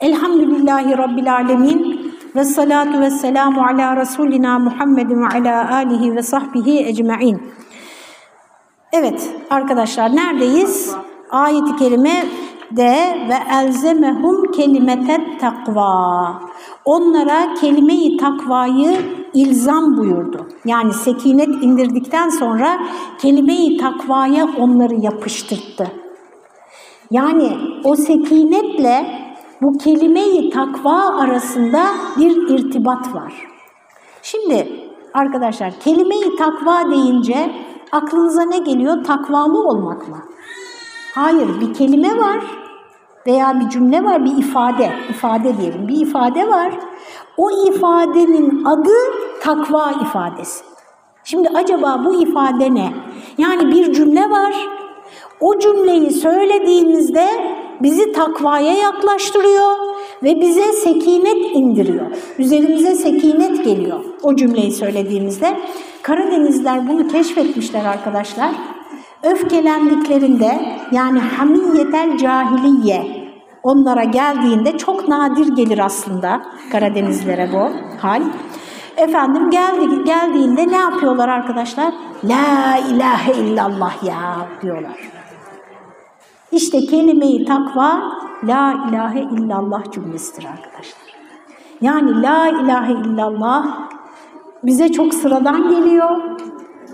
Elhamdülillahi Rabbil Alemin ve salatu ve selamu ala Resulina Muhammedin ve ala alihi ve sahbihi ecma'in. Evet arkadaşlar neredeyiz? Ayet-i kerime de ve elzemehum kelimetet takva. Onlara kelime-i takvayı ilzam buyurdu. Yani sekinet indirdikten sonra kelime-i takvaya onları yapıştırdı. Yani o sekinetle bu kelime-i takva arasında bir irtibat var. Şimdi arkadaşlar kelime-i takva deyince aklınıza ne geliyor? Takvalı olmak mı? Hayır, bir kelime var veya bir cümle var, bir ifade, ifade diyelim, bir ifade var. O ifadenin adı takva ifadesi. Şimdi acaba bu ifade ne? Yani bir cümle var, o cümleyi söylediğimizde bizi takvaya yaklaştırıyor ve bize sekinet indiriyor. Üzerimize sekinet geliyor o cümleyi söylediğimizde. Karadenizler bunu keşfetmişler arkadaşlar. Öfkelendiklerinde yani hamiyetel cahiliye onlara geldiğinde çok nadir gelir aslında Karadenizlere bu hal. Efendim geldi, geldiğinde ne yapıyorlar arkadaşlar? La ilahe illallah ya diyorlar. İşte kelime-i takva la ilahe illallah cümlesidir arkadaşlar. Yani la ilahe illallah bize çok sıradan geliyor.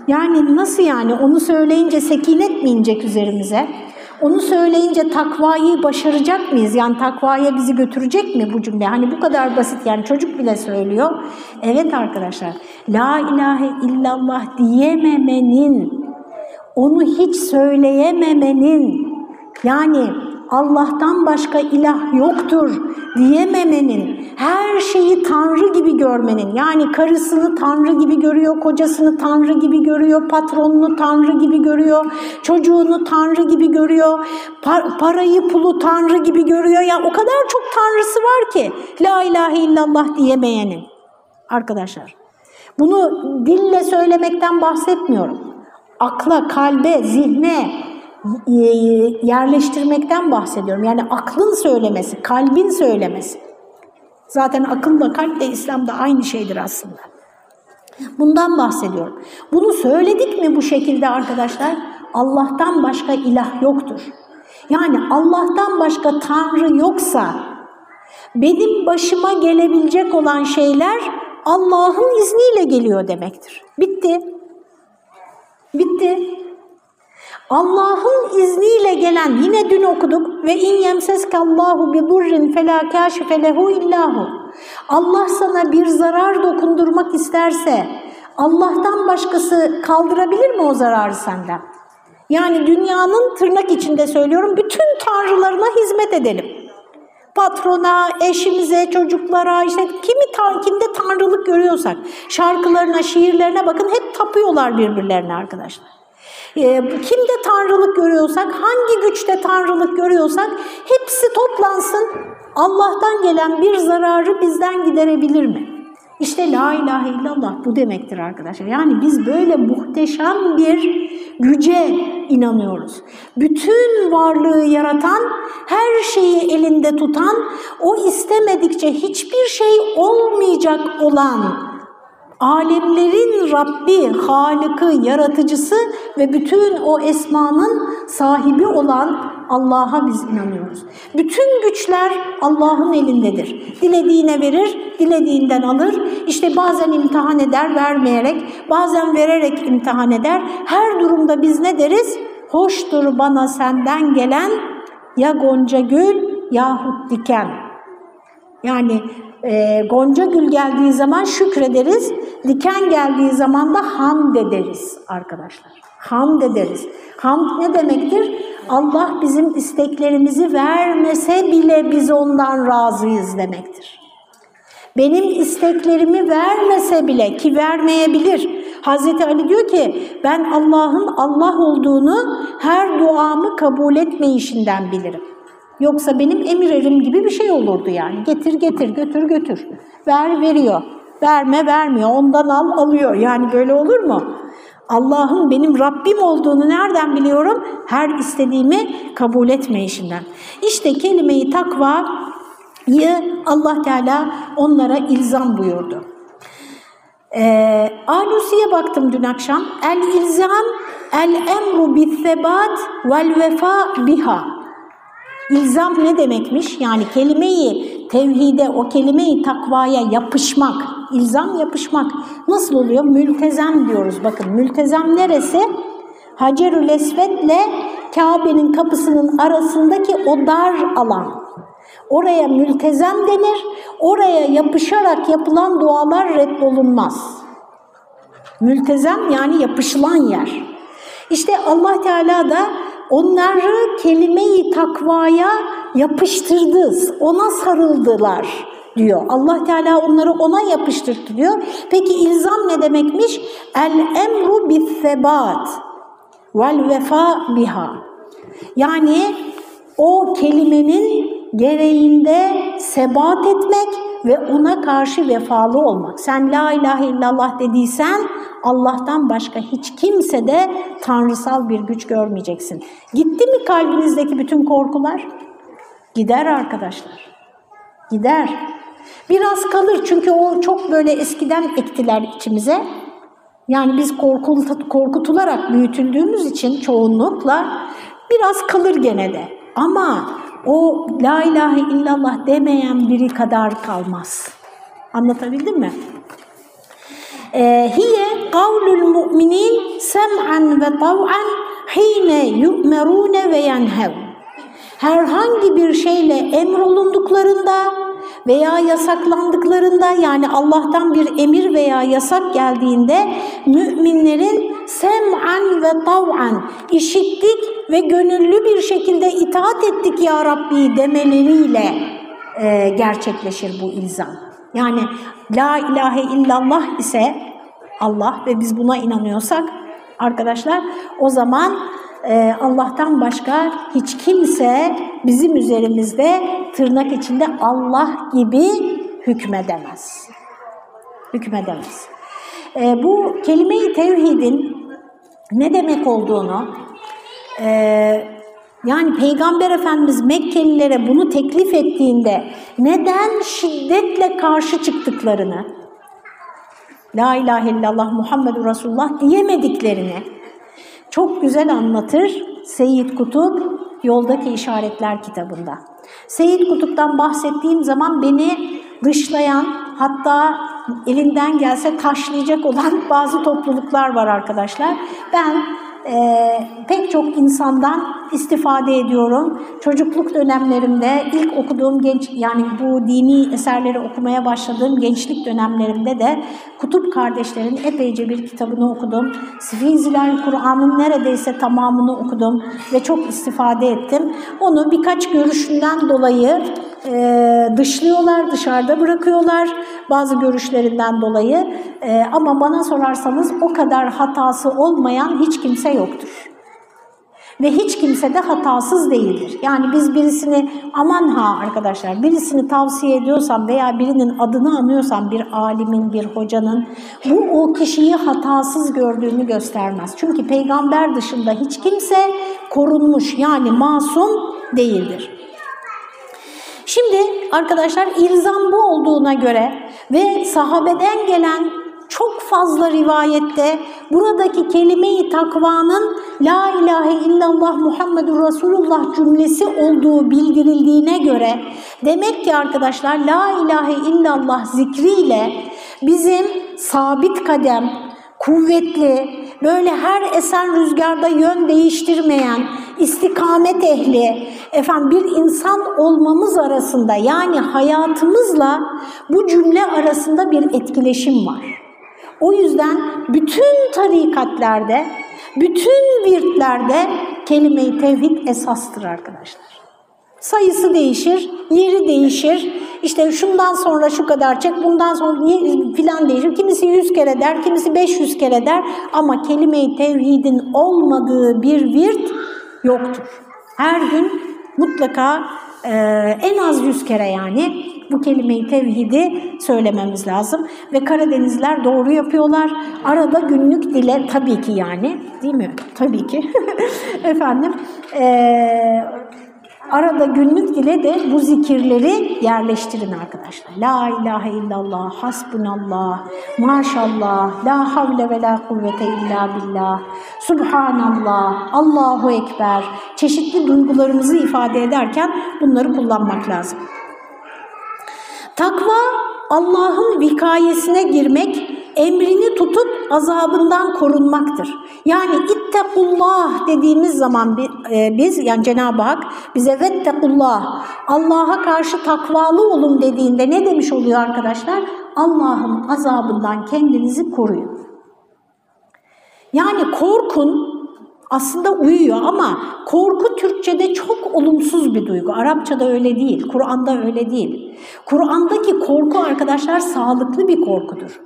Yani nasıl yani onu söyleyince sekinet mi inecek üzerimize? Onu söyleyince takvayı başaracak mıyız? Yani takvaya bizi götürecek mi bu cümle? Hani bu kadar basit yani çocuk bile söylüyor. Evet arkadaşlar la ilahe illallah diyememenin, onu hiç söyleyememenin yani Allah'tan başka ilah yoktur diyememenin, her şeyi Tanrı gibi görmenin, yani karısını Tanrı gibi görüyor, kocasını Tanrı gibi görüyor, patronunu Tanrı gibi görüyor, çocuğunu Tanrı gibi görüyor, par parayı pulu Tanrı gibi görüyor. Ya o kadar çok Tanrısı var ki La ilahe illallah diyemeyenin. Arkadaşlar, bunu dille söylemekten bahsetmiyorum. Akla, kalbe, zihne, yerleştirmekten bahsediyorum. Yani aklın söylemesi, kalbin söylemesi. Zaten akılla kalp de İslam'da aynı şeydir aslında. Bundan bahsediyorum. Bunu söyledik mi bu şekilde arkadaşlar? Allah'tan başka ilah yoktur. Yani Allah'tan başka Tanrı yoksa benim başıma gelebilecek olan şeyler Allah'ın izniyle geliyor demektir. Bitti. Bitti. Allah'ın izniyle gelen yine dün okuduk ve in yemseskallahu bi durrin fela kashife lehu illahu. Allah sana bir zarar dokundurmak isterse Allah'tan başkası kaldırabilir mi o zararı senden? Yani dünyanın tırnak içinde söylüyorum bütün tanrılarına hizmet edelim. Patrona, eşimize, çocuklara, işte kimi kimde tanrılık görüyorsak, şarkılarına, şiirlerine bakın hep tapıyorlar birbirlerine arkadaşlar. Ee, kimde tanrılık görüyorsak, hangi güçte tanrılık görüyorsak hepsi toplansın. Allah'tan gelen bir zararı bizden giderebilir mi? İşte la ilahe illallah bu demektir arkadaşlar. Yani biz böyle muhteşem bir güce inanıyoruz. Bütün varlığı yaratan, her şeyi elinde tutan, o istemedikçe hiçbir şey olmayacak olan alemlerin Rabbi, Halık'ı, yaratıcısı ve bütün o esmanın sahibi olan Allah'a biz inanıyoruz. Bütün güçler Allah'ın elindedir. Dilediğine verir, dilediğinden alır. İşte bazen imtihan eder vermeyerek, bazen vererek imtihan eder. Her durumda biz ne deriz? Hoştur bana senden gelen ya gonca gül yahut diken. Yani e, gonca gül geldiği zaman şükrederiz, diken geldiği zaman da hamd ederiz arkadaşlar. Hamd ederiz. Hamd ne demektir? Allah bizim isteklerimizi vermese bile biz ondan razıyız demektir. Benim isteklerimi vermese bile ki vermeyebilir. Hazreti Ali diyor ki ben Allah'ın Allah olduğunu her duamı kabul etmeyişinden bilirim. Yoksa benim emirerim gibi bir şey olurdu yani. Getir getir götür götür. Ver veriyor. Verme vermiyor. Ondan al alıyor. Yani böyle olur mu? Allah'ın benim Rabbim olduğunu nereden biliyorum? Her istediğimi kabul etme işinden. İşte kelimeyi takva Allah Teala onlara ilzam buyurdu. Ee, Alusi'ye baktım dün akşam. El ilzam el emru bis sebat vel vefa biha. İlzam ne demekmiş? Yani kelimeyi tevhide, o kelimeyi takvaya yapışmak, ilzam yapışmak nasıl oluyor? Mültezem diyoruz. Bakın mültezem neresi? Hacerül Esved'le Kabe'nin kapısının arasındaki o dar alan. Oraya mültezem denir. Oraya yapışarak yapılan dualar reddolunmaz. Mültezem yani yapışılan yer. İşte Allah Teala da onları kelime-i takvaya yapıştırdı, ona sarıldılar diyor. Allah Teala onları ona yapıştırdı diyor. Peki ilzam ne demekmiş? El emru bis sebat vel vefa biha. Yani o kelimenin gereğinde sebat etmek ve ona karşı vefalı olmak. Sen la ilahe illallah dediysen Allah'tan başka hiç kimse de tanrısal bir güç görmeyeceksin. Gitti mi kalbinizdeki bütün korkular? Gider arkadaşlar. Gider. Biraz kalır çünkü o çok böyle eskiden ektiler içimize. Yani biz korkutularak büyütüldüğümüz için çoğunlukla biraz kalır gene de. Ama o la ilahe illallah demeyen biri kadar kalmaz. Anlatabildim mi? Ee, hiye kavlul mu'minin sem'an ve tav'an hine yu'merune ve yenhev. Herhangi bir şeyle emrolunduklarında veya yasaklandıklarında yani Allah'tan bir emir veya yasak geldiğinde müminlerin sem'an ve tav'an işittik ve gönüllü bir şekilde itaat ettik ya Rabbi demeleriyle e, gerçekleşir bu ilzam. Yani la ilahe illallah ise Allah ve biz buna inanıyorsak arkadaşlar o zaman Allah'tan başka hiç kimse bizim üzerimizde tırnak içinde Allah gibi hükmedemez. Hükmedemez. E, bu kelime-i tevhidin ne demek olduğunu e, yani Peygamber Efendimiz Mekkelilere bunu teklif ettiğinde neden şiddetle karşı çıktıklarını, La ilahe illallah Muhammedur Resulullah diyemediklerini çok güzel anlatır Seyyid Kutup Yoldaki İşaretler kitabında. Seyyid Kutup'tan bahsettiğim zaman beni dışlayan hatta elinden gelse taşlayacak olan bazı topluluklar var arkadaşlar. Ben e, pek çok insandan istifade ediyorum. Çocukluk dönemlerimde ilk okuduğum genç yani bu dini eserleri okumaya başladığım gençlik dönemlerimde de Kutup kardeşlerin epeyce bir kitabını okudum. Sifizilal Kur'an'ın neredeyse tamamını okudum ve çok istifade ettim. Onu birkaç görüşünden dolayı e, dışlıyorlar, dışarıda bırakıyorlar bazı görüşlerinden dolayı. E, ama bana sorarsanız o kadar hatası olmayan hiç kimse yoktur. Ve hiç kimse de hatasız değildir. Yani biz birisini aman ha arkadaşlar birisini tavsiye ediyorsam veya birinin adını anıyorsam bir alimin, bir hocanın bu o kişiyi hatasız gördüğünü göstermez. Çünkü peygamber dışında hiç kimse korunmuş yani masum değildir. Şimdi arkadaşlar ilzam bu olduğuna göre ve sahabeden gelen çok fazla rivayette buradaki kelime-i takvanın La ilahe illallah Muhammedur Resulullah cümlesi olduğu bildirildiğine göre demek ki arkadaşlar La ilahe illallah zikriyle bizim sabit kadem, kuvvetli, böyle her esen rüzgarda yön değiştirmeyen, istikamet ehli, efendim bir insan olmamız arasında yani hayatımızla bu cümle arasında bir etkileşim var. O yüzden bütün tarikatlerde, bütün virtlerde kelime-i tevhid esastır arkadaşlar. Sayısı değişir, yeri değişir. İşte şundan sonra şu kadar çek, bundan sonra filan değişir. Kimisi yüz kere der, kimisi beş yüz kere der. Ama kelime-i tevhidin olmadığı bir virt yoktur. Her gün mutlaka e, en az yüz kere yani bu kelimeyi tevhidi söylememiz lazım. Ve Karadenizler doğru yapıyorlar. Arada günlük dile tabii ki yani değil mi? Tabii ki. Efendim e, Arada günlük dile de bu zikirleri yerleştirin arkadaşlar. La ilahe illallah, hasbunallah, maşallah, la havle ve la kuvvete illa billah, subhanallah, Allahu ekber. Çeşitli duygularımızı ifade ederken bunları kullanmak lazım. Takva Allah'ın vikayesine girmek, emrini tutup azabından korunmaktır. Yani ittekullah dediğimiz zaman e, biz yani Cenab-ı Hak bize vettekullah Allah'a karşı takvalı olun dediğinde ne demiş oluyor arkadaşlar? Allah'ın azabından kendinizi koruyun. Yani korkun aslında uyuyor ama korku Türkçe'de çok olumsuz bir duygu. Arapçada öyle değil, Kur'an'da öyle değil. Kur'an'daki korku arkadaşlar sağlıklı bir korkudur.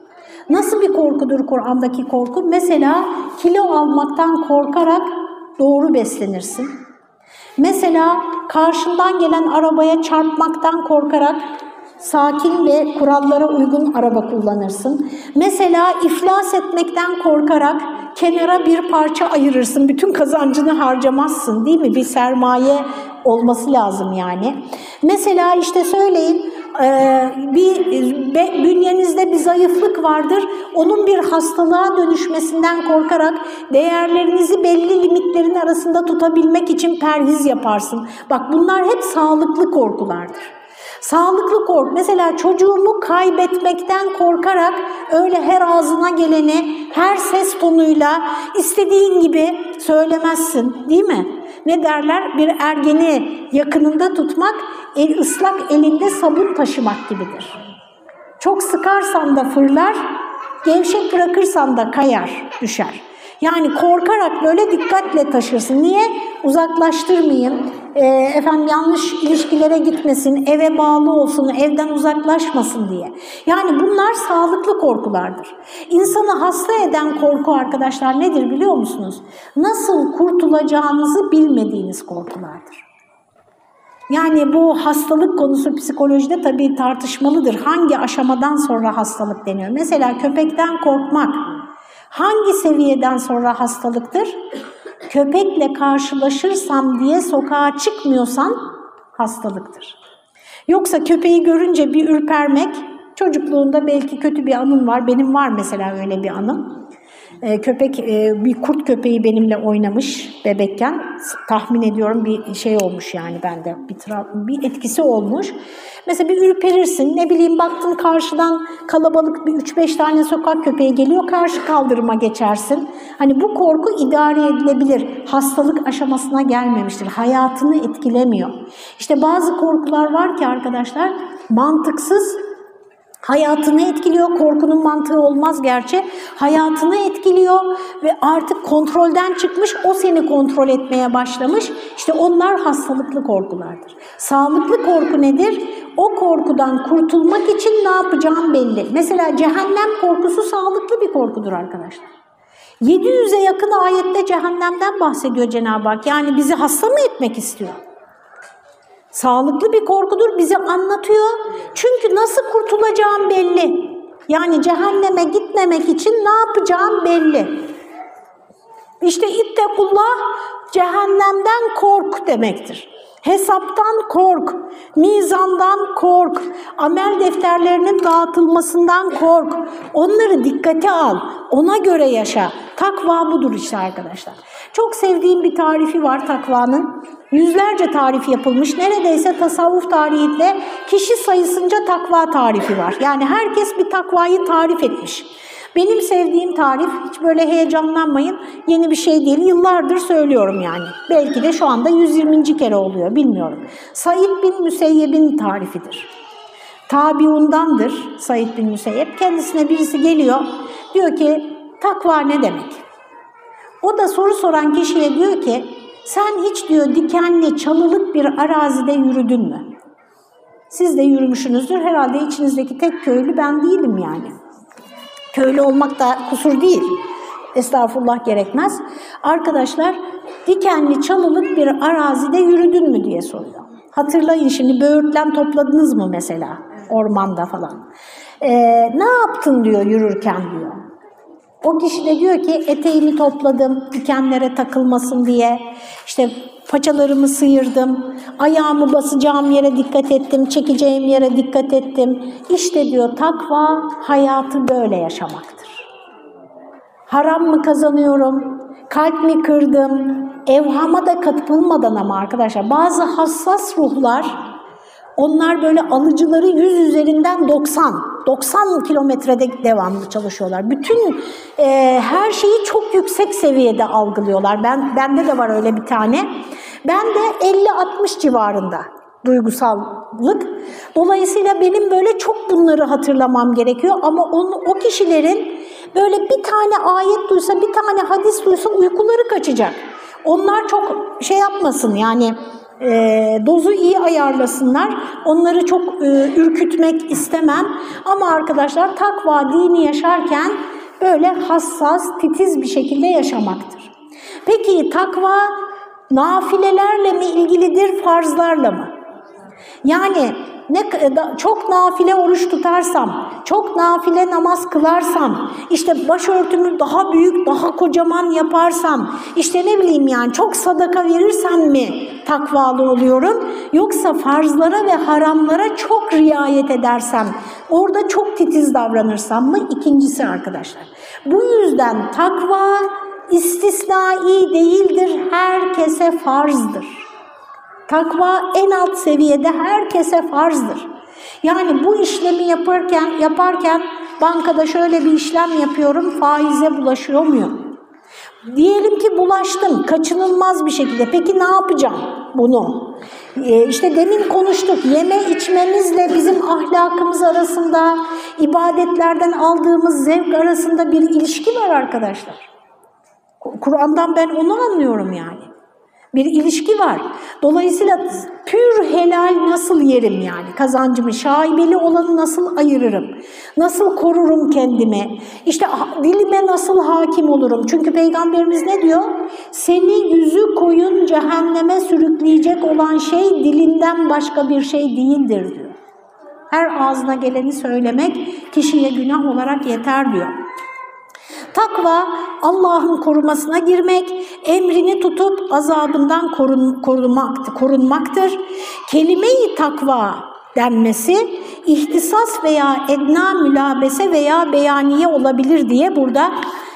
Nasıl bir korkudur Kur'an'daki korku? Mesela kilo almaktan korkarak doğru beslenirsin. Mesela karşından gelen arabaya çarpmaktan korkarak sakin ve kurallara uygun araba kullanırsın. Mesela iflas etmekten korkarak kenara bir parça ayırırsın. Bütün kazancını harcamazsın değil mi? Bir sermaye olması lazım yani. Mesela işte söyleyin bir bünyenizde bir zayıflık vardır. Onun bir hastalığa dönüşmesinden korkarak değerlerinizi belli limitlerin arasında tutabilmek için perhiz yaparsın. Bak bunlar hep sağlıklı korkulardır. Sağlıklı kork. Mesela çocuğumu kaybetmekten korkarak öyle her ağzına geleni her ses tonuyla istediğin gibi söylemezsin değil mi? Ne derler? Bir ergeni yakınında tutmak el ıslak elinde sabun taşımak gibidir. Çok sıkarsan da fırlar, gevşek bırakırsan da kayar, düşer. Yani korkarak böyle dikkatle taşırsın. Niye? Uzaklaştırmayayım, e, efendim yanlış ilişkilere gitmesin, eve bağlı olsun, evden uzaklaşmasın diye. Yani bunlar sağlıklı korkulardır. İnsanı hasta eden korku arkadaşlar nedir biliyor musunuz? Nasıl kurtulacağınızı bilmediğiniz korkulardır. Yani bu hastalık konusu psikolojide tabii tartışmalıdır. Hangi aşamadan sonra hastalık deniyor? Mesela köpekten korkmak hangi seviyeden sonra hastalıktır? Köpekle karşılaşırsam diye sokağa çıkmıyorsan hastalıktır. Yoksa köpeği görünce bir ürpermek, çocukluğunda belki kötü bir anın var. Benim var mesela öyle bir anım. E, köpek e, bir kurt köpeği benimle oynamış bebekken tahmin ediyorum bir şey olmuş yani bende bir, bir etkisi olmuş. Mesela bir ürperirsin ne bileyim baktın karşıdan kalabalık bir 3-5 tane sokak köpeği geliyor karşı kaldırıma geçersin. Hani bu korku idare edilebilir. Hastalık aşamasına gelmemiştir. Hayatını etkilemiyor. İşte bazı korkular var ki arkadaşlar mantıksız Hayatını etkiliyor, korkunun mantığı olmaz gerçi. Hayatını etkiliyor ve artık kontrolden çıkmış, o seni kontrol etmeye başlamış. İşte onlar hastalıklı korkulardır. Sağlıklı korku nedir? O korkudan kurtulmak için ne yapacağım belli. Mesela cehennem korkusu sağlıklı bir korkudur arkadaşlar. 700'e yakın ayette cehennemden bahsediyor Cenab-ı Hak. Yani bizi hasta mı etmek istiyor? Sağlıklı bir korkudur bizi anlatıyor. Çünkü nasıl kurtulacağım belli. Yani cehenneme gitmemek için ne yapacağım belli. İşte ittekullah cehennemden kork demektir. Hesaptan kork, mizandan kork, amel defterlerinin dağıtılmasından kork. Onları dikkate al, ona göre yaşa. Takva budur işte arkadaşlar. Çok sevdiğim bir tarifi var takvanın. Yüzlerce tarif yapılmış. Neredeyse tasavvuf tarihinde kişi sayısınca takva tarifi var. Yani herkes bir takvayı tarif etmiş. Benim sevdiğim tarif, hiç böyle heyecanlanmayın, yeni bir şey değil. Yıllardır söylüyorum yani. Belki de şu anda 120. kere oluyor, bilmiyorum. Said bin Müseyyeb'in tarifidir. Tabiundandır Said bin Müseyyep. Kendisine birisi geliyor, diyor ki takva ne demek? O da soru soran kişiye diyor ki, sen hiç diyor dikenli, çalılık bir arazide yürüdün mü? Siz de yürümüşsünüzdür. Herhalde içinizdeki tek köylü ben değilim yani. Köylü olmak da kusur değil. Estağfurullah gerekmez. Arkadaşlar dikenli, çalılık bir arazide yürüdün mü diye soruyor. Hatırlayın şimdi böğürtlen topladınız mı mesela ormanda falan. Ee, ne yaptın diyor yürürken diyor. O kişi de diyor ki eteğimi topladım dikenlere takılmasın diye. İşte paçalarımı sıyırdım, ayağımı basacağım yere dikkat ettim, çekeceğim yere dikkat ettim. İşte diyor takva hayatı böyle yaşamaktır. Haram mı kazanıyorum, kalp mi kırdım, evhama da kapılmadan ama arkadaşlar bazı hassas ruhlar onlar böyle alıcıları 100 üzerinden 90, 90 kilometrede devamlı çalışıyorlar. Bütün e, her şeyi çok yüksek seviyede algılıyorlar. Ben Bende de var öyle bir tane. Ben de 50-60 civarında duygusallık. Dolayısıyla benim böyle çok bunları hatırlamam gerekiyor ama onu, o kişilerin böyle bir tane ayet duysa, bir tane hadis duysa uykuları kaçacak. Onlar çok şey yapmasın yani e, dozu iyi ayarlasınlar. Onları çok e, ürkütmek istemem. Ama arkadaşlar takva dini yaşarken böyle hassas, titiz bir şekilde yaşamaktır. Peki takva nafilelerle mi ilgilidir, farzlarla mı? Yani ne çok nafile oruç tutarsam, çok nafile namaz kılarsam, işte başörtümü daha büyük, daha kocaman yaparsam, işte ne bileyim yani çok sadaka verirsem mi takvalı oluyorum? Yoksa farzlara ve haramlara çok riayet edersem, orada çok titiz davranırsam mı? İkincisi arkadaşlar. Bu yüzden takva istisnai değildir, herkese farzdır. Takva en alt seviyede herkese farzdır. Yani bu işlemi yaparken yaparken bankada şöyle bir işlem yapıyorum, faize bulaşıyor muyum? Diyelim ki bulaştım, kaçınılmaz bir şekilde. Peki ne yapacağım bunu? Ee, işte demin konuştuk, yeme içmemizle bizim ahlakımız arasında, ibadetlerden aldığımız zevk arasında bir ilişki var arkadaşlar. Kur'an'dan ben onu anlıyorum yani. Bir ilişki var. Dolayısıyla pür helal nasıl yerim yani kazancımı, şaibeli olanı nasıl ayırırım, nasıl korurum kendimi, işte dilime nasıl hakim olurum. Çünkü Peygamberimiz ne diyor? Seni yüzü koyun cehenneme sürükleyecek olan şey dilinden başka bir şey değildir diyor. Her ağzına geleni söylemek kişiye günah olarak yeter diyor. Takva Allah'ın korumasına girmek, emrini tutup azabından korun, korunmaktır, korunmaktır. Kelime-i takva denmesi ihtisas veya edna mülabese veya beyaniye olabilir diye burada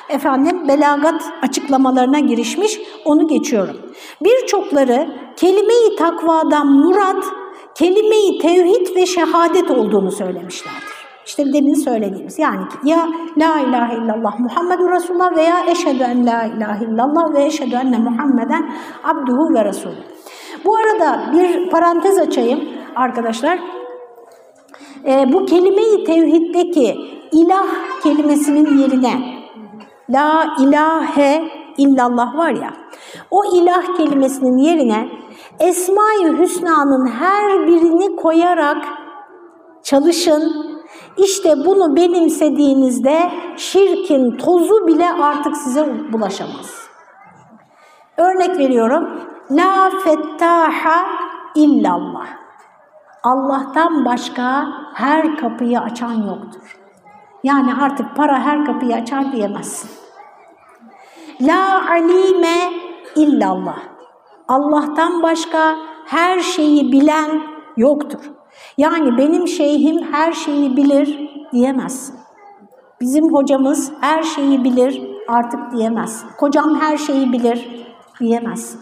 efendim belagat açıklamalarına girişmiş. Onu geçiyorum. Birçokları kelime-i takvadan murat kelime-i tevhid ve şehadet olduğunu söylemişlerdir. İşte demin söylediğimiz yani ya la ilahe illallah Muhammedur Resulullah veya eşhedü en la ilahe illallah ve eşhedü enne Muhammeden abduhu ve resulü. Bu arada bir parantez açayım arkadaşlar. Ee, bu kelime-i tevhiddeki ilah kelimesinin yerine la ilahe illallah var ya o ilah kelimesinin yerine Esma-i Hüsna'nın her birini koyarak çalışın işte bunu benimsediğinizde şirkin tozu bile artık size bulaşamaz. Örnek veriyorum. La fettaha illallah. Allah'tan başka her kapıyı açan yoktur. Yani artık para her kapıyı açar diyemezsin. La alime illallah. Allah'tan başka her şeyi bilen yoktur. Yani benim şeyhim her şeyi bilir diyemezsin. Bizim hocamız her şeyi bilir artık diyemezsin. Kocam her şeyi bilir diyemezsin.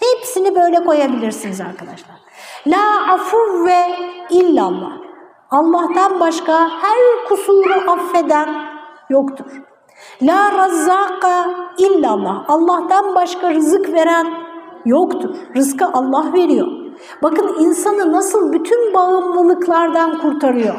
Hepsini böyle koyabilirsiniz arkadaşlar. La ve illallah. Allah'tan başka her kusuru affeden yoktur. La razzaka illallah. Allah'tan başka rızık veren yoktur. Rızkı Allah veriyor. Bakın insanı nasıl bütün bağımlılıklardan kurtarıyor.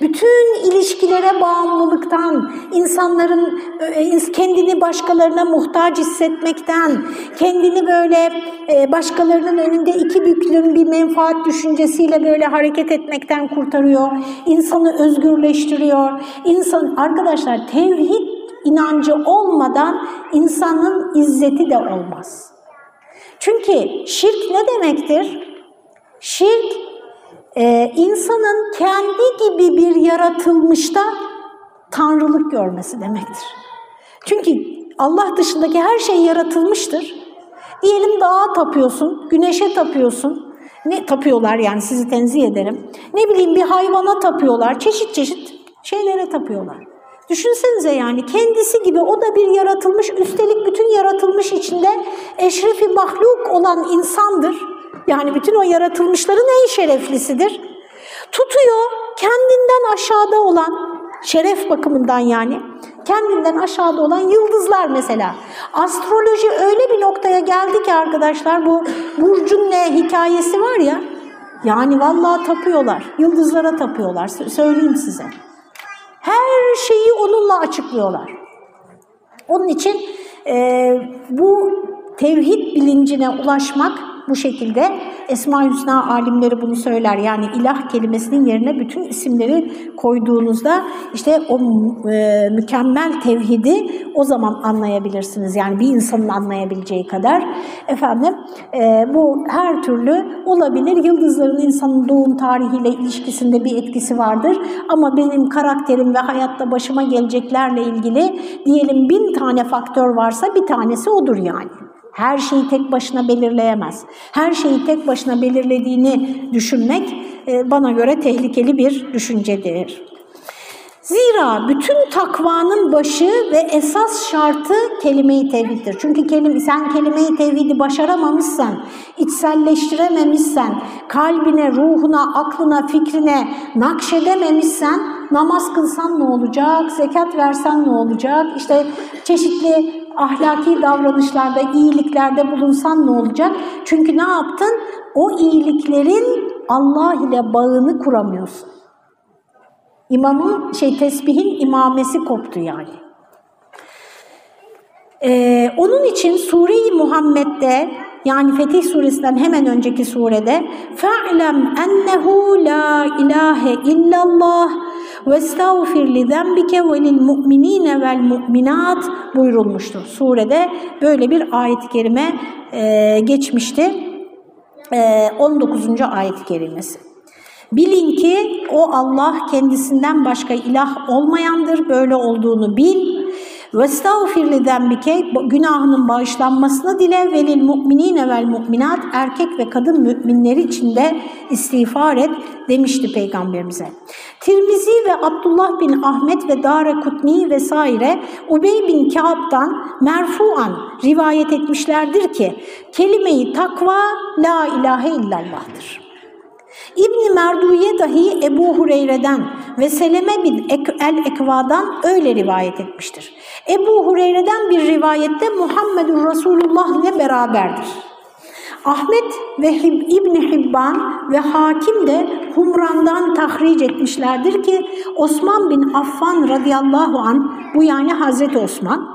Bütün ilişkilere bağımlılıktan, insanların e, kendini başkalarına muhtaç hissetmekten, kendini böyle e, başkalarının önünde iki büklüm bir menfaat düşüncesiyle böyle hareket etmekten kurtarıyor. İnsanı özgürleştiriyor. İnsan arkadaşlar tevhid inancı olmadan insanın izzeti de olmaz. Çünkü şirk ne demektir? Şirk e, insanın kendi gibi bir yaratılmışta tanrılık görmesi demektir. Çünkü Allah dışındaki her şey yaratılmıştır. Diyelim dağa tapıyorsun, güneşe tapıyorsun. Ne tapıyorlar yani sizi tenzih ederim. Ne bileyim bir hayvana tapıyorlar, çeşit çeşit şeylere tapıyorlar. Düşünsenize yani kendisi gibi o da bir yaratılmış, üstelik bütün yaratılmış içinde eşrefi mahluk olan insandır. Yani bütün o yaratılmışların en şereflisidir. Tutuyor kendinden aşağıda olan, şeref bakımından yani, kendinden aşağıda olan yıldızlar mesela. Astroloji öyle bir noktaya geldi ki arkadaşlar bu Burcun ne hikayesi var ya, yani vallahi tapıyorlar, yıldızlara tapıyorlar, söyleyeyim size. Her şeyi onunla açıklıyorlar. Onun için e, bu tevhid bilincine ulaşmak bu şekilde Esma Hüsna alimleri bunu söyler. Yani ilah kelimesinin yerine bütün isimleri koyduğunuzda işte o e, mükemmel tevhidi o zaman anlayabilirsiniz. Yani bir insanın anlayabileceği kadar. Efendim e, bu her türlü olabilir. Yıldızların insanın doğum tarihiyle ilişkisinde bir etkisi vardır. Ama benim karakterim ve hayatta başıma geleceklerle ilgili diyelim bin tane faktör varsa bir tanesi odur yani. Her şeyi tek başına belirleyemez. Her şeyi tek başına belirlediğini düşünmek e, bana göre tehlikeli bir düşüncedir. Zira bütün takvanın başı ve esas şartı kelime-i tevhiddir. Çünkü kelime, sen kelime-i tevhidi başaramamışsan, içselleştirememişsen, kalbine, ruhuna, aklına, fikrine nakşedememişsen, namaz kılsan ne olacak, zekat versen ne olacak, işte çeşitli ahlaki davranışlarda, iyiliklerde bulunsan ne olacak? Çünkü ne yaptın? O iyiliklerin Allah ile bağını kuramıyorsun. İmamın, şey tesbihin imamesi koptu yani. Ee, onun için Sure-i Muhammed'de yani Fetih suresinden hemen önceki surede فَعْلَمْ اَنَّهُ لَا اِلَٰهَ اِلَّا اللّٰهِ وَاسْتَغْفِرْ لِذَنْبِكَ وَلِلْمُؤْمِنِينَ وَالْمُؤْمِنَاتِ buyurulmuştur. Surede böyle bir ayet-i kerime e, geçmişti. E, 19. ayet-i kerimesi. Bilin ki o Allah kendisinden başka ilah olmayandır. Böyle olduğunu bil. ve stavfirli dembike günahının bağışlanmasını dile velil mu'minine vel mu'minat erkek ve kadın müminleri için de istiğfar et demişti Peygamberimize. Tirmizi ve Abdullah bin Ahmet ve Dara Kutni vesaire Ubey bin Kâb'dan merfuan rivayet etmişlerdir ki kelimeyi takva la ilahe illallah'tır. İbni Merduye dahi Ebu Hureyre'den ve Seleme bin el-Ekva'dan öyle rivayet etmiştir. Ebu Hureyre'den bir rivayette Muhammedur Resulullah ile beraberdir. Ahmet ve İbni Hibban ve Hakim de Humran'dan tahric etmişlerdir ki Osman bin Affan radıyallahu an bu yani Hazreti Osman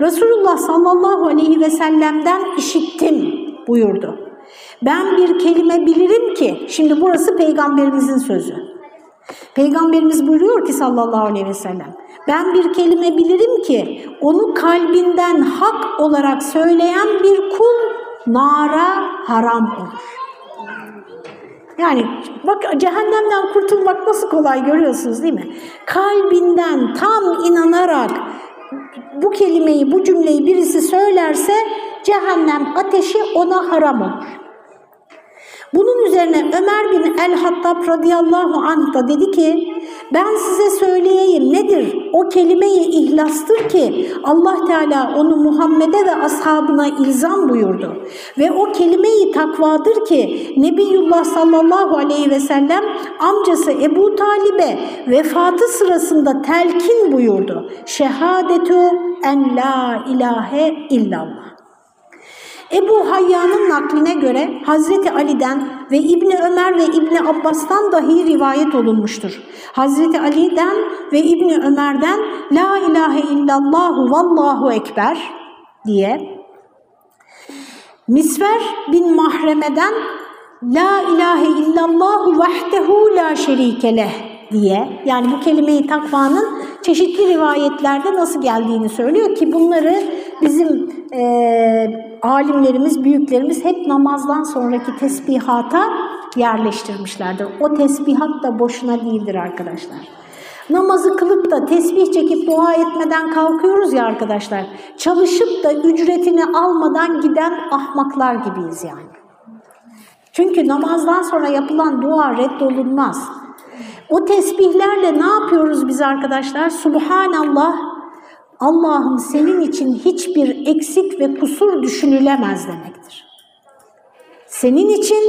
Resulullah sallallahu aleyhi ve sellem'den işittim buyurdu. Ben bir kelime bilirim ki, şimdi burası peygamberimizin sözü. Peygamberimiz buyuruyor ki sallallahu aleyhi ve sellem, ben bir kelime bilirim ki onu kalbinden hak olarak söyleyen bir kul nara haram olur. Yani bak cehennemden kurtulmak nasıl kolay görüyorsunuz değil mi? Kalbinden tam inanarak bu kelimeyi, bu cümleyi birisi söylerse cehennem ateşi ona haram olur. Bunun üzerine Ömer bin el-Hattab radıyallahu anh da dedi ki ben size söyleyeyim nedir? O kelimeyi ihlastır ki Allah Teala onu Muhammed'e ve ashabına ilzam buyurdu. Ve o kelimeyi takvadır ki Nebiyullah sallallahu aleyhi ve sellem amcası Ebu Talib'e vefatı sırasında telkin buyurdu. Şehadetu en la ilahe illallah. Ebu Hayya'nın nakline göre Hazreti Ali'den ve İbni Ömer ve İbni Abbas'tan dahi rivayet olunmuştur. Hazreti Ali'den ve İbni Ömer'den La ilahe illallahu vallahu ekber diye Misver bin Mahreme'den La ilahe illallahu vahdehu la şerikeleh diye yani bu kelimeyi takvanın çeşitli rivayetlerde nasıl geldiğini söylüyor ki bunları bizim e, alimlerimiz, büyüklerimiz hep namazdan sonraki tesbihata yerleştirmişlerdir. O tesbihat da boşuna değildir arkadaşlar. Namazı kılıp da tesbih çekip dua etmeden kalkıyoruz ya arkadaşlar. Çalışıp da ücretini almadan giden ahmaklar gibiyiz yani. Çünkü namazdan sonra yapılan dua reddolunmaz. O tesbihlerle ne yapıyoruz biz arkadaşlar? Subhanallah, Allah'ım senin için hiçbir eksik ve kusur düşünülemez demektir. Senin için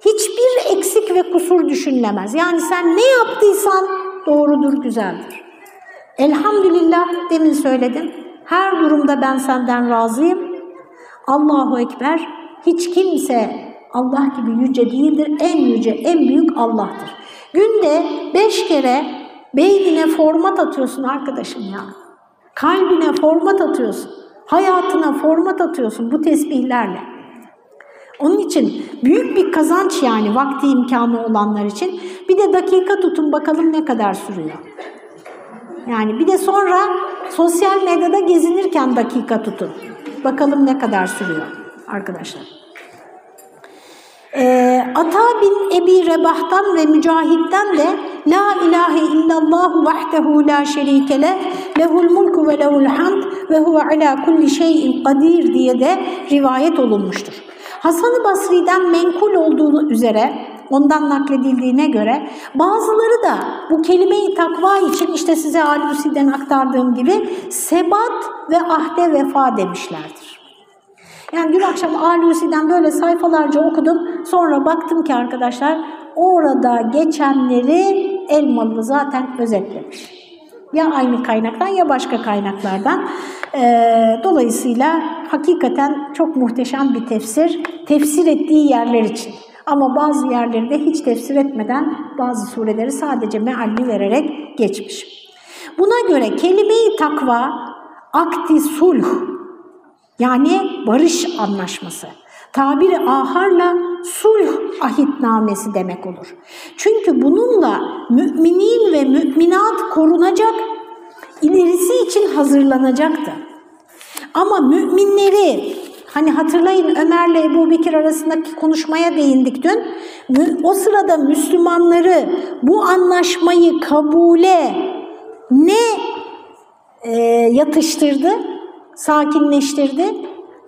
hiçbir eksik ve kusur düşünülemez. Yani sen ne yaptıysan doğrudur, güzeldir. Elhamdülillah demin söyledim. Her durumda ben senden razıyım. Allahu Ekber. Hiç kimse Allah gibi yüce değildir. En yüce, en büyük Allah'tır. Günde beş kere beynine format atıyorsun arkadaşım ya. Kalbine format atıyorsun. Hayatına format atıyorsun bu tesbihlerle. Onun için büyük bir kazanç yani vakti imkanı olanlar için. Bir de dakika tutun bakalım ne kadar sürüyor. Yani bir de sonra sosyal medyada gezinirken dakika tutun. Bakalım ne kadar sürüyor arkadaşlar. Ee, Ata bin Ebi Rebah'tan ve Mücahit'ten de La ilahe illallah vahdehu la şerike leh lehul mulku ve lehul hamd ve huve ala kulli şeyin kadir diye de rivayet olunmuştur. Hasan-ı Basri'den menkul olduğu üzere ondan nakledildiğine göre bazıları da bu kelime-i takva için işte size Alusi'den aktardığım gibi sebat ve ahde vefa demişlerdir. Yani dün akşam Alusi'den böyle sayfalarca okudum. Sonra baktım ki arkadaşlar orada geçenleri Elmalı zaten özetlemiş. Ya aynı kaynaktan ya başka kaynaklardan. Ee, dolayısıyla hakikaten çok muhteşem bir tefsir. Tefsir ettiği yerler için. Ama bazı yerleri de hiç tefsir etmeden bazı sureleri sadece mealli vererek geçmiş. Buna göre kelime-i takva akti sulh yani barış anlaşması. Tabiri aharla sulh ahitnamesi demek olur. Çünkü bununla müminin ve müminat korunacak, ilerisi için hazırlanacaktı. Ama müminleri, hani hatırlayın Ömer'le Ebu Bekir arasındaki konuşmaya değindik dün, o sırada Müslümanları bu anlaşmayı kabule ne e, yatıştırdı? Sakinleştirdi.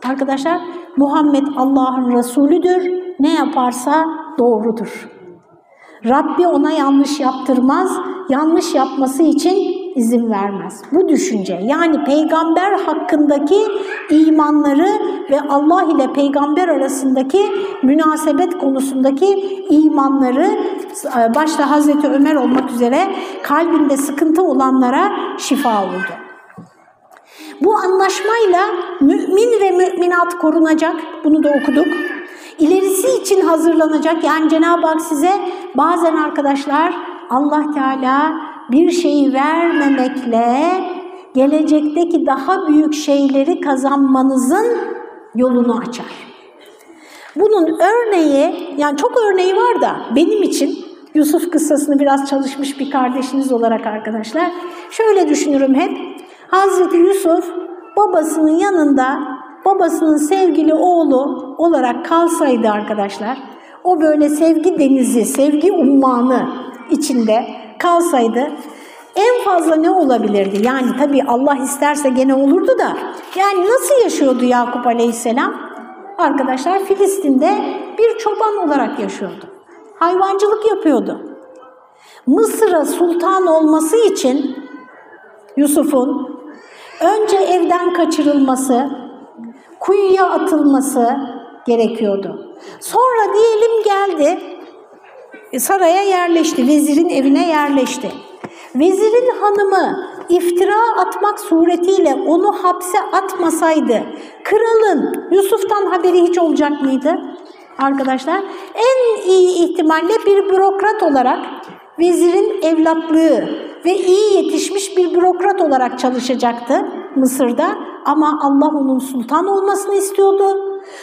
Arkadaşlar Muhammed Allah'ın Resulüdür. Ne yaparsa doğrudur. Rabbi ona yanlış yaptırmaz. Yanlış yapması için izin vermez. Bu düşünce yani peygamber hakkındaki imanları ve Allah ile peygamber arasındaki münasebet konusundaki imanları başta Hazreti Ömer olmak üzere kalbinde sıkıntı olanlara şifa oldu. Bu anlaşmayla mümin ve müminat korunacak. Bunu da okuduk. İlerisi için hazırlanacak. Yani Cenab-ı Hak size bazen arkadaşlar Allah Teala bir şeyi vermemekle gelecekteki daha büyük şeyleri kazanmanızın yolunu açar. Bunun örneği, yani çok örneği var da benim için Yusuf kıssasını biraz çalışmış bir kardeşiniz olarak arkadaşlar. Şöyle düşünürüm hep, Hazreti Yusuf babasının yanında babasının sevgili oğlu olarak kalsaydı arkadaşlar, o böyle sevgi denizi, sevgi ummanı içinde kalsaydı en fazla ne olabilirdi? Yani tabii Allah isterse gene olurdu da yani nasıl yaşıyordu Yakup Aleyhisselam? Arkadaşlar Filistin'de bir çoban olarak yaşıyordu. Hayvancılık yapıyordu. Mısır'a sultan olması için Yusuf'un önce evden kaçırılması, kuyuya atılması gerekiyordu. Sonra diyelim geldi, saraya yerleşti, vezirin evine yerleşti. Vezirin hanımı iftira atmak suretiyle onu hapse atmasaydı, kralın Yusuf'tan haberi hiç olacak mıydı? Arkadaşlar, en iyi ihtimalle bir bürokrat olarak vezirin evlatlığı ve iyi yetişmiş bir bürokrat olarak çalışacaktı Mısır'da ama Allah onun sultan olmasını istiyordu.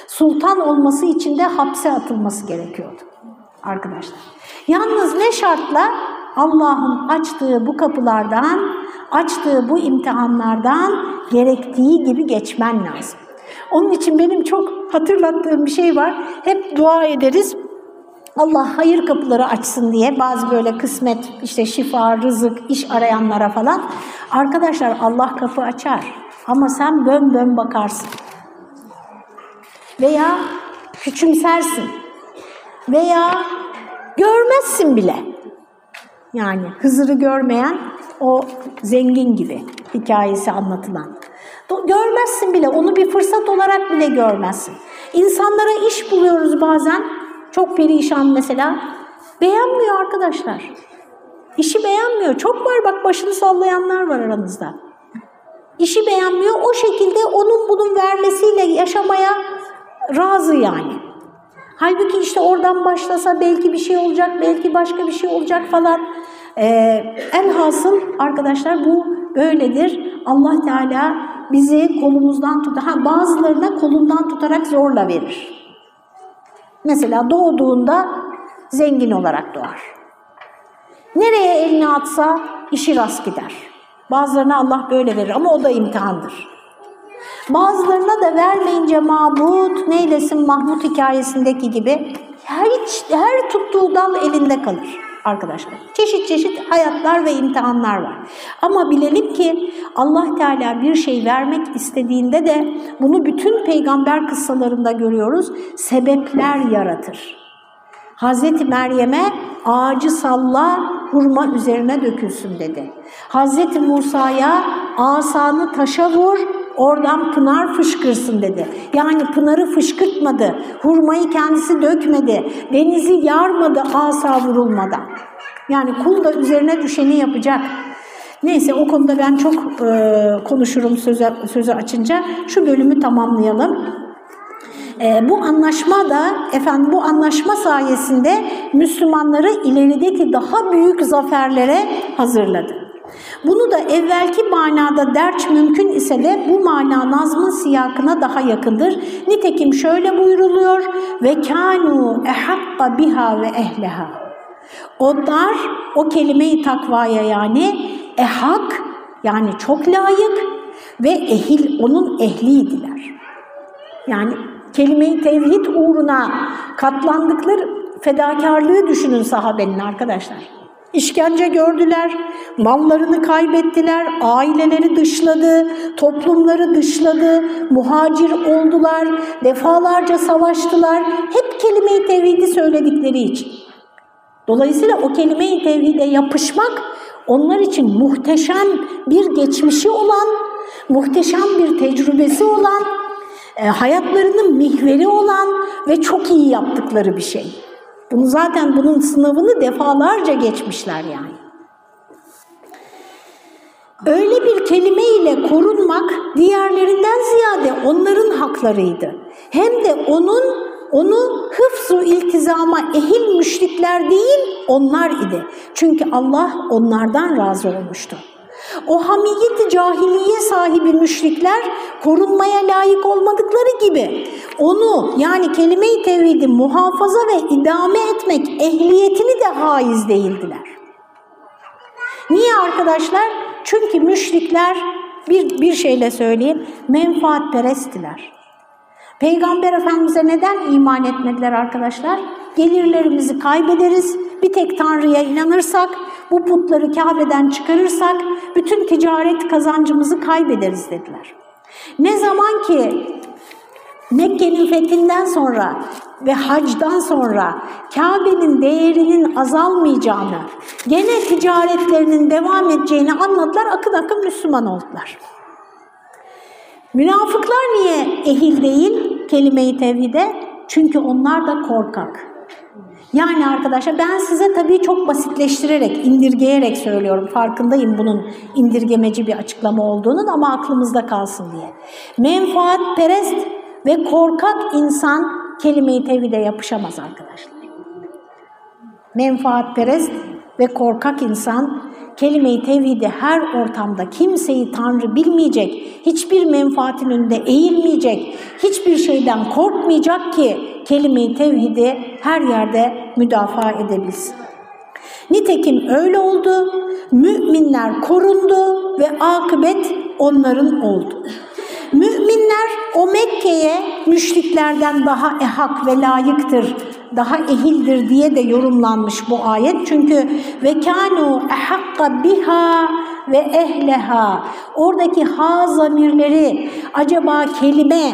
Sultan olması için de hapse atılması gerekiyordu arkadaşlar. Yalnız ne şartla? Allah'ın açtığı bu kapılardan, açtığı bu imtihanlardan gerektiği gibi geçmen lazım. Onun için benim çok hatırlattığım bir şey var. Hep dua ederiz. Allah hayır kapıları açsın diye bazı böyle kısmet, işte şifa, rızık, iş arayanlara falan. Arkadaşlar Allah kapı açar ama sen bön bön bakarsın. Veya küçümsersin. Veya görmezsin bile. Yani Hızır'ı görmeyen o zengin gibi hikayesi anlatılan. Görmezsin bile, onu bir fırsat olarak bile görmezsin. İnsanlara iş buluyoruz bazen, çok perişan mesela. Beğenmiyor arkadaşlar. İşi beğenmiyor. Çok var bak başını sallayanlar var aranızda. İşi beğenmiyor. O şekilde onun bunun vermesiyle yaşamaya razı yani. Halbuki işte oradan başlasa belki bir şey olacak, belki başka bir şey olacak falan. Ee, en hasıl arkadaşlar bu böyledir. Allah Teala bizi kolumuzdan tut, ha bazılarına kolundan tutarak zorla verir. Mesela doğduğunda zengin olarak doğar. Nereye elini atsa işi rast gider. Bazılarına Allah böyle verir ama o da imtihandır. Bazılarına da vermeyince mabut, neylesin Mahmut hikayesindeki gibi her, her tuttuğu dal elinde kalır arkadaşlar. Çeşit çeşit hayatlar ve imtihanlar var. Ama bilelim ki Allah Teala bir şey vermek istediğinde de bunu bütün peygamber kıssalarında görüyoruz. Sebepler yaratır. Hazreti Meryem'e ağacı salla hurma üzerine dökülsün dedi. Hazreti Musa'ya asanı taşa vur oradan pınar fışkırsın dedi. Yani pınarı fışkırtmadı, hurmayı kendisi dökmedi, denizi yarmadı asa vurulmadan. Yani kul da üzerine düşeni yapacak. Neyse o konuda ben çok e, konuşurum sözü, sözü açınca. Şu bölümü tamamlayalım. E, bu anlaşma da efendim bu anlaşma sayesinde Müslümanları ilerideki daha büyük zaferlere hazırladı. Bunu da evvelki manada derç mümkün ise de bu mana nazmın siyakına daha yakındır. Nitekim şöyle buyruluyor ve kanu ehakka biha ve ehleha. Onlar o kelime-i takvaya yani ehak yani çok layık ve ehil onun ehliydiler. Yani kelime-i tevhid uğruna katlandıkları fedakarlığı düşünün sahabenin arkadaşlar. İşkence gördüler, mallarını kaybettiler, aileleri dışladı, toplumları dışladı, muhacir oldular, defalarca savaştılar. Hep kelime-i tevhidi söyledikleri için. Dolayısıyla o kelime-i tevhide yapışmak onlar için muhteşem bir geçmişi olan, muhteşem bir tecrübesi olan, e, hayatlarının mihveri olan ve çok iyi yaptıkları bir şey. Bunu zaten bunun sınavını defalarca geçmişler yani. Öyle bir kelime ile korunmak diğerlerinden ziyade onların haklarıydı. Hem de onun onu hıfzu iltizama ehil müşrikler değil onlar idi. Çünkü Allah onlardan razı olmuştu. O hamiyet cahiliye sahibi müşrikler korunmaya layık olmadıkları gibi onu yani kelime-i tevhidi muhafaza ve idame etmek ehliyetini de haiz değildiler. Niye arkadaşlar? Çünkü müşrikler bir, bir şeyle söyleyeyim menfaatperesttiler. Peygamber Efendimiz'e neden iman etmediler arkadaşlar? Gelirlerimizi kaybederiz, bir tek Tanrı'ya inanırsak, bu putları Kabe'den çıkarırsak bütün ticaret kazancımızı kaybederiz dediler. Ne zaman ki Mekke'nin fethinden sonra ve hacdan sonra Kabe'nin değerinin azalmayacağını, gene ticaretlerinin devam edeceğini anladılar, akın akın Müslüman oldular. Münafıklar niye ehil değil kelime-i tevhide? Çünkü onlar da korkak. Yani arkadaşlar ben size tabii çok basitleştirerek, indirgeyerek söylüyorum. Farkındayım bunun indirgemeci bir açıklama olduğunun ama aklımızda kalsın diye. Menfaatperest ve korkak insan kelime-i tevhide yapışamaz arkadaşlar. Menfaatperest ve korkak insan kelime-i tevhidi her ortamda kimseyi Tanrı bilmeyecek, hiçbir menfaatin önünde eğilmeyecek, hiçbir şeyden korkmayacak ki kelime-i tevhidi her yerde müdafaa edebilsin. Nitekim öyle oldu, müminler korundu ve akıbet onların oldu. Müminler o Mekke'ye müşriklerden daha ehak ve layıktır, daha ehildir diye de yorumlanmış bu ayet. Çünkü ve kanu ehakka biha ve ehleha. Oradaki ha zamirleri acaba kelime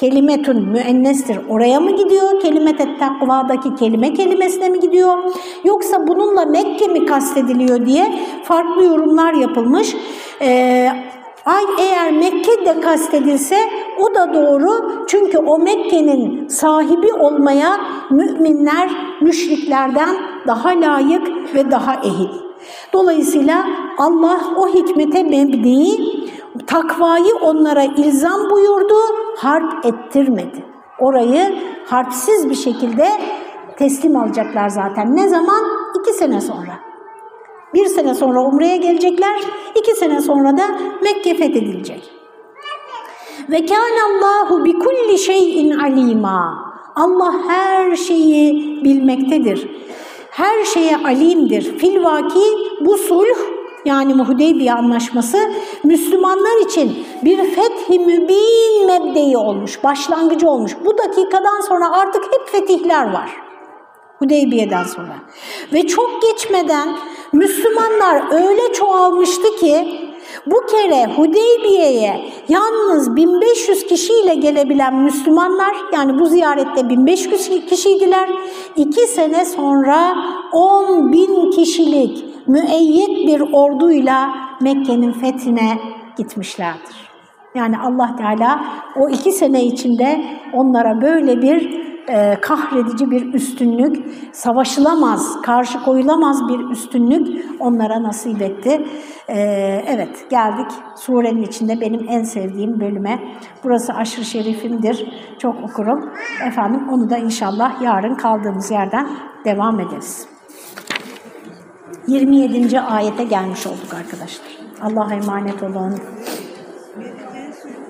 kelimetun müennestir. Oraya mı gidiyor? Kelimet-et takvadaki kelime kelimesine mi gidiyor? Yoksa bununla Mekke mi kastediliyor diye farklı yorumlar yapılmış. Ee, Ay eğer Mekke de kastedilse o da doğru. Çünkü o Mekke'nin sahibi olmaya müminler müşriklerden daha layık ve daha ehil. Dolayısıyla Allah o hikmete mebni takvayı onlara ilzam buyurdu, harp ettirmedi. Orayı harpsiz bir şekilde teslim alacaklar zaten. Ne zaman? İki sene sonra. Bir sene sonra Umre'ye gelecekler, iki sene sonra da Mekke fethedilecek. Ve kânallâhu bi kulli şeyin alîmâ. Allah her şeyi bilmektedir. Her şeye alimdir. Filvaki bu sulh yani Hudeybiye anlaşması Müslümanlar için bir fethi mübin mebdeyi olmuş, başlangıcı olmuş. Bu dakikadan sonra artık hep fetihler var. Hudeybiye'den sonra. Ve çok geçmeden Müslümanlar öyle çoğalmıştı ki bu kere Hudeybiye'ye yalnız 1500 kişiyle gelebilen Müslümanlar yani bu ziyarette 1500 kişiydiler. İki sene sonra 10 bin kişilik müeyyet bir orduyla Mekke'nin fethine gitmişlerdir. Yani Allah Teala o iki sene içinde onlara böyle bir e, kahredici bir üstünlük, savaşılamaz, karşı koyulamaz bir üstünlük onlara nasip etti. E, evet geldik surenin içinde benim en sevdiğim bölüme. Burası aşırı şerifimdir, çok okurum. Efendim onu da inşallah yarın kaldığımız yerden devam ederiz. 27. ayete gelmiş olduk arkadaşlar. Allah'a emanet olun.